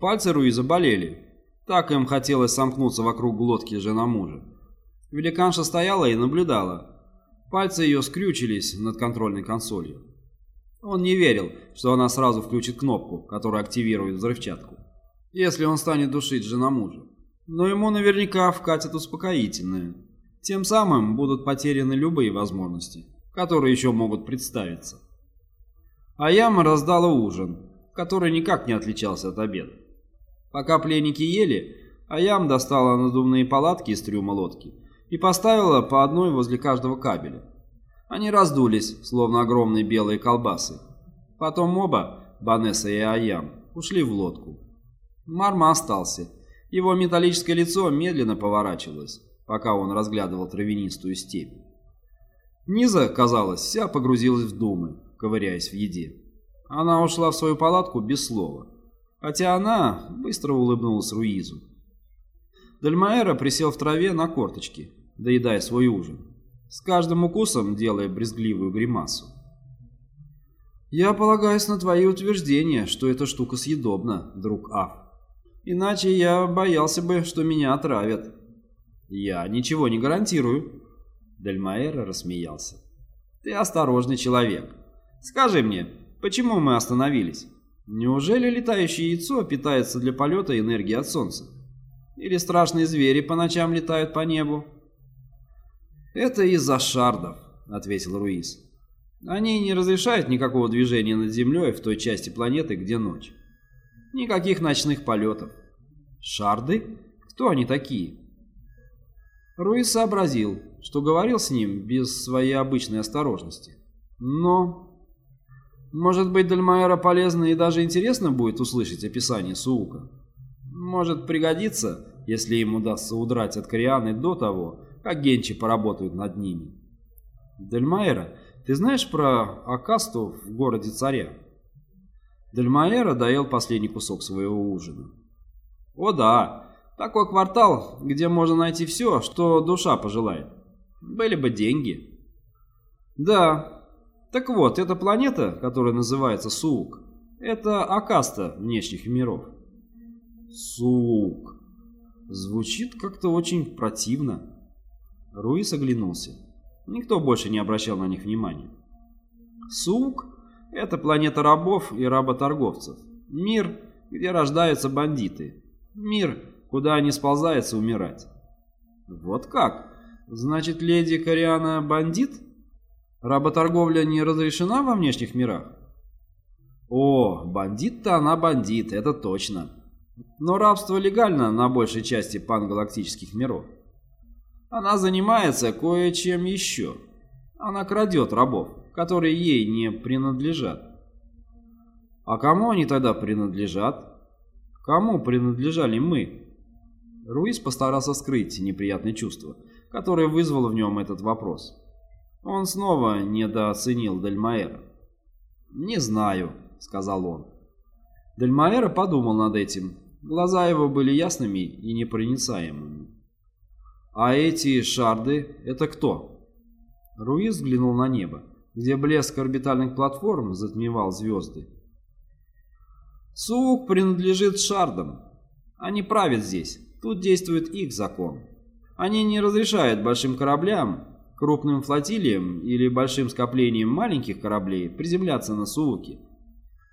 Пальцы Руиза болели. Так им хотелось сомкнуться вокруг глотки жена мужа. Великанша стояла и наблюдала. Пальцы ее скрючились над контрольной консолью. Он не верил, что она сразу включит кнопку, которая активирует взрывчатку, если он станет душить жена мужа. Но ему наверняка вкатят успокоительное. Тем самым будут потеряны любые возможности, которые еще могут представиться. А яма раздала ужин, который никак не отличался от обеда. Пока пленники ели, Аям достала надувные палатки из трюма лодки и поставила по одной возле каждого кабеля. Они раздулись, словно огромные белые колбасы. Потом оба, Банесса и Аям, ушли в лодку. Марма остался. Его металлическое лицо медленно поворачивалось, пока он разглядывал травянистую степь. Низа, казалось, вся погрузилась в думы, ковыряясь в еде. Она ушла в свою палатку без слова, хотя она быстро улыбнулась Руизу. Дальмаэра присел в траве на корточки, доедая свой ужин, с каждым укусом делая брезгливую гримасу. «Я полагаюсь на твои утверждения, что эта штука съедобна, друг Аф. Иначе я боялся бы, что меня отравят». «Я ничего не гарантирую», Дальмаэра рассмеялся. «Ты осторожный человек. Скажи мне, почему мы остановились? Неужели летающее яйцо питается для полета энергией от Солнца? Или страшные звери по ночам летают по небу?» «Это из-за шардов», — ответил Руис. «Они не разрешают никакого движения над Землей в той части планеты, где ночь. Никаких ночных полетов. Шарды? Кто они такие?» Руис сообразил, что говорил с ним без своей обычной осторожности. Но... Может быть, Дальмаэра полезно и даже интересно будет услышать описание Суука. Может пригодится, если им удастся удрать от Корианы до того, как Генчи поработают над ними. Дальмаэра, ты знаешь про Акасту в городе царя? Дальмаэра доел последний кусок своего ужина. О да, такой квартал, где можно найти все, что душа пожелает. Были бы деньги. Да. Так вот, эта планета, которая называется Суук, это Акаста внешних миров. Суук. Звучит как-то очень противно. Руис оглянулся. Никто больше не обращал на них внимания. Суук – это планета рабов и работорговцев. Мир, где рождаются бандиты. Мир, куда не сползается умирать. Вот как? Значит, леди Кориана бандит? Работорговля не разрешена во внешних мирах? О, бандит-то она бандит, это точно. Но рабство легально на большей части пангалактических миров. Она занимается кое-чем еще. Она крадет рабов, которые ей не принадлежат. А кому они тогда принадлежат? Кому принадлежали мы? Руис постарался скрыть неприятное чувство, которое вызвало в нем этот вопрос. Он снова недооценил Дельмаэра. «Не знаю», — сказал он. Дельмаэра подумал над этим. Глаза его были ясными и непроницаемыми. «А эти шарды — это кто?» Руис взглянул на небо, где блеск орбитальных платформ затмевал звезды. «Сук принадлежит шардам. Они правят здесь. Тут действует их закон. Они не разрешают большим кораблям, крупным флотилиям или большим скоплениям маленьких кораблей приземляться на Сууке.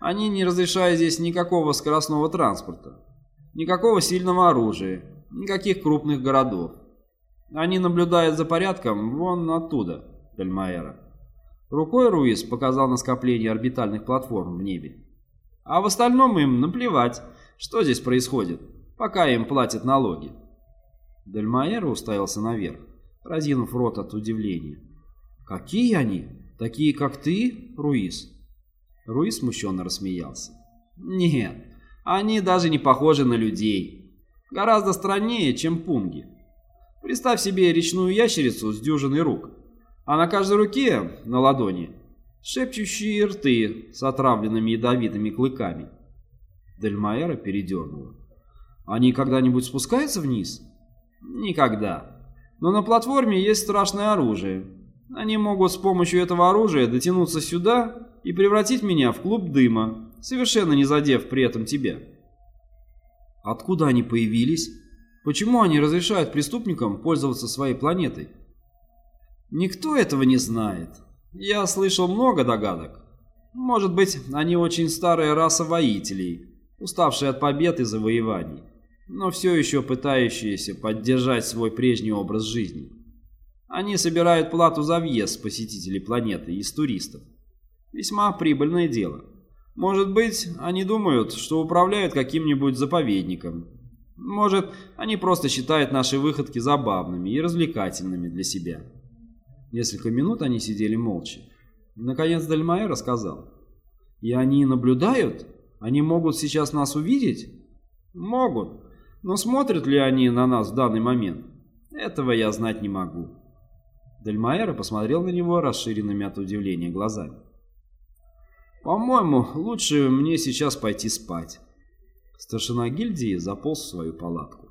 Они не разрешают здесь никакого скоростного транспорта, никакого сильного оружия, никаких крупных городов. Они наблюдают за порядком вон оттуда, Дальмаэра. Рукой Руис показал на скопление орбитальных платформ в небе. А в остальном им наплевать, что здесь происходит пока им платят налоги. Дельмаэр уставился наверх, разинув рот от удивления. «Какие они? Такие, как ты, Руис?» Руис смущенно рассмеялся. «Нет, они даже не похожи на людей. Гораздо страннее, чем пунги. Представь себе речную ящерицу с дюжиной рук, а на каждой руке, на ладони, шепчущие рты с отравленными ядовитыми клыками». Дельмаэра передернула. Они когда-нибудь спускаются вниз? Никогда. Но на платформе есть страшное оружие. Они могут с помощью этого оружия дотянуться сюда и превратить меня в клуб дыма, совершенно не задев при этом тебя. Откуда они появились? Почему они разрешают преступникам пользоваться своей планетой? Никто этого не знает. Я слышал много догадок. Может быть, они очень старая раса воителей, уставшие от побед и завоеваний, но все еще пытающиеся поддержать свой прежний образ жизни. Они собирают плату за въезд посетителей планеты из туристов. Весьма прибыльное дело. Может быть, они думают, что управляют каким-нибудь заповедником. Может, они просто считают наши выходки забавными и развлекательными для себя. Несколько минут они сидели молча. Наконец Дальмайер рассказал. «И они наблюдают? Они могут сейчас нас увидеть?» «Могут. Но смотрят ли они на нас в данный момент? Этого я знать не могу». Дальмайер посмотрел на него расширенными от удивления глазами. «По-моему, лучше мне сейчас пойти спать». Старшина гильдии заполз в свою палатку.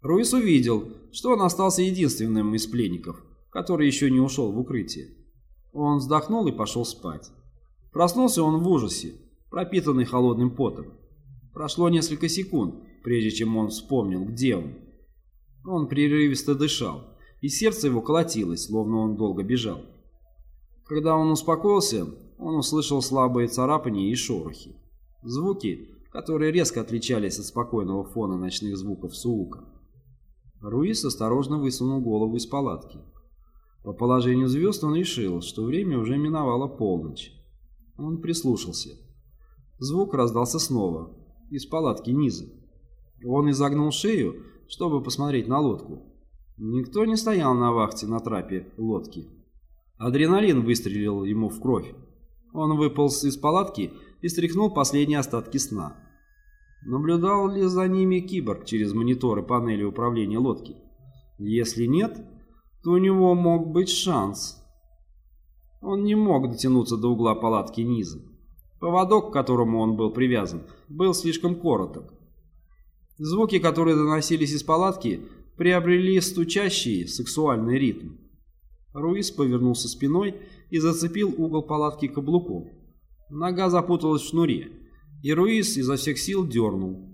Руис увидел, что он остался единственным из пленников, который еще не ушел в укрытие. Он вздохнул и пошел спать. Проснулся он в ужасе, пропитанный холодным потом. Прошло несколько секунд, прежде чем он вспомнил, где он. Он прерывисто дышал, и сердце его колотилось, словно он долго бежал. Когда он успокоился, он услышал слабые царапания и шорохи. Звуки, которые резко отличались от спокойного фона ночных звуков Суука. Руис осторожно высунул голову из палатки. По положению звезд он решил, что время уже миновало полночь. Он прислушался. Звук раздался снова, из палатки низа. Он изогнул шею, чтобы посмотреть на лодку. Никто не стоял на вахте на трапе лодки. Адреналин выстрелил ему в кровь. Он выполз из палатки и стряхнул последние остатки сна. Наблюдал ли за ними киборг через мониторы панели управления лодки? Если нет, то у него мог быть шанс. Он не мог дотянуться до угла палатки низа. Поводок, к которому он был привязан, был слишком короток. Звуки, которые доносились из палатки, приобрели стучащий сексуальный ритм. Руис повернулся спиной и зацепил угол палатки каблуком. Нога запуталась в шнуре, и Руис изо всех сил дернул.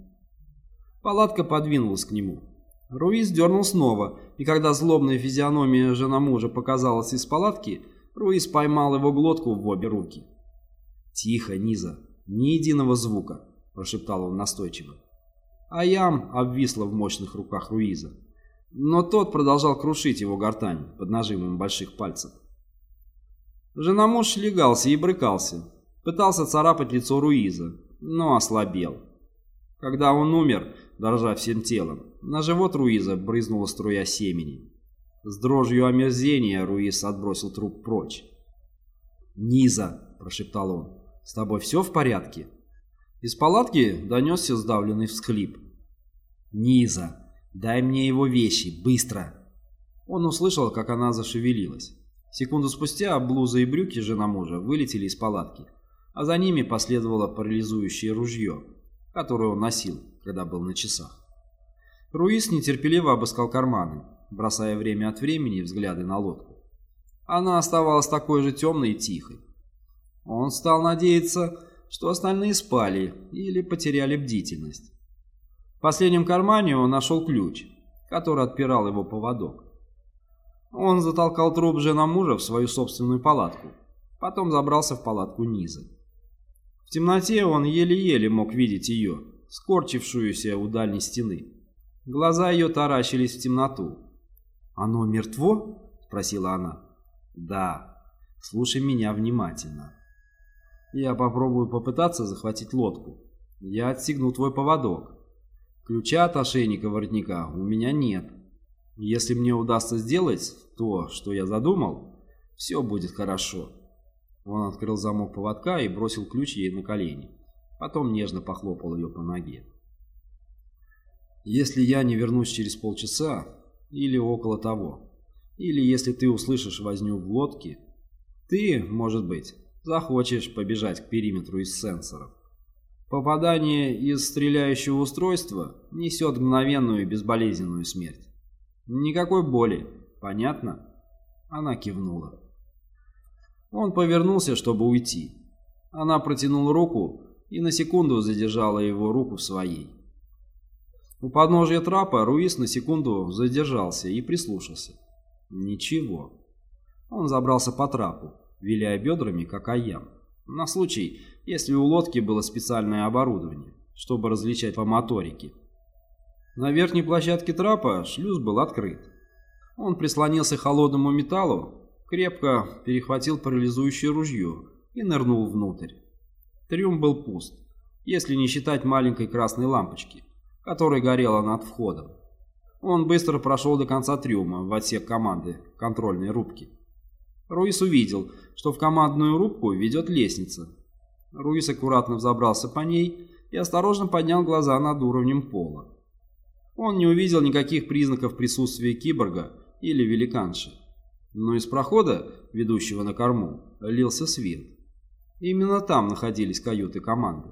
Палатка подвинулась к нему. Руис дернул снова, и когда злобная физиономия жена мужа показалась из палатки, Руис поймал его глотку в обе руки. «Тихо, Низа, ни единого звука», – прошептал он настойчиво. Аям обвисла в мощных руках Руиза, но тот продолжал крушить его гортань под нажимом больших пальцев. Женомуж легался и брыкался, пытался царапать лицо Руиза, но ослабел. Когда он умер, дрожа всем телом, на живот Руиза брызнула струя семени. С дрожью омерзения Руиз отбросил труп прочь. «Низа!» – прошептал он. «С тобой все в порядке?» Из палатки донесся сдавленный всхлип. «Низа! Дай мне его вещи! Быстро!» Он услышал, как она зашевелилась. Секунду спустя блуза и брюки жена мужа вылетели из палатки, а за ними последовало парализующее ружье, которое он носил, когда был на часах. Руис нетерпеливо обыскал карманы, бросая время от времени взгляды на лодку. Она оставалась такой же темной и тихой. Он стал надеяться, что остальные спали или потеряли бдительность. В последнем кармане он нашел ключ, который отпирал его поводок. Он затолкал труп жена мужа в свою собственную палатку, потом забрался в палатку низа. В темноте он еле-еле мог видеть ее, скорчившуюся у дальней стены. Глаза ее таращились в темноту. «Оно мертво?» — спросила она. «Да. Слушай меня внимательно. Я попробую попытаться захватить лодку. Я отстегну твой поводок. Ключа от ошейника воротника у меня нет. Если мне удастся сделать то, что я задумал, все будет хорошо. Он открыл замок поводка и бросил ключ ей на колени. Потом нежно похлопал ее по ноге. Если я не вернусь через полчаса, или около того, или если ты услышишь возню в лодке, ты, может быть, захочешь побежать к периметру из сенсоров. Попадание из стреляющего устройства несет мгновенную и безболезненную смерть. Никакой боли. Понятно? Она кивнула. Он повернулся, чтобы уйти. Она протянула руку, и на секунду задержала его руку в своей. У подножия трапа Руис на секунду задержался и прислушался. Ничего. Он забрался по трапу, виляя бедрами, как аям, на случай, если у лодки было специальное оборудование, чтобы различать по моторике. На верхней площадке трапа шлюз был открыт. Он прислонился к холодному металлу, крепко перехватил парализующее ружье и нырнул внутрь. Трюм был пуст, если не считать маленькой красной лампочки, которая горела над входом. Он быстро прошел до конца трюма в отсек команды контрольной рубки. Руис увидел, что в командную рубку ведет лестница. Руис аккуратно взобрался по ней и осторожно поднял глаза над уровнем пола. Он не увидел никаких признаков присутствия киборга или великанши. Но из прохода, ведущего на корму, лился свет. Именно там находились каюты команды.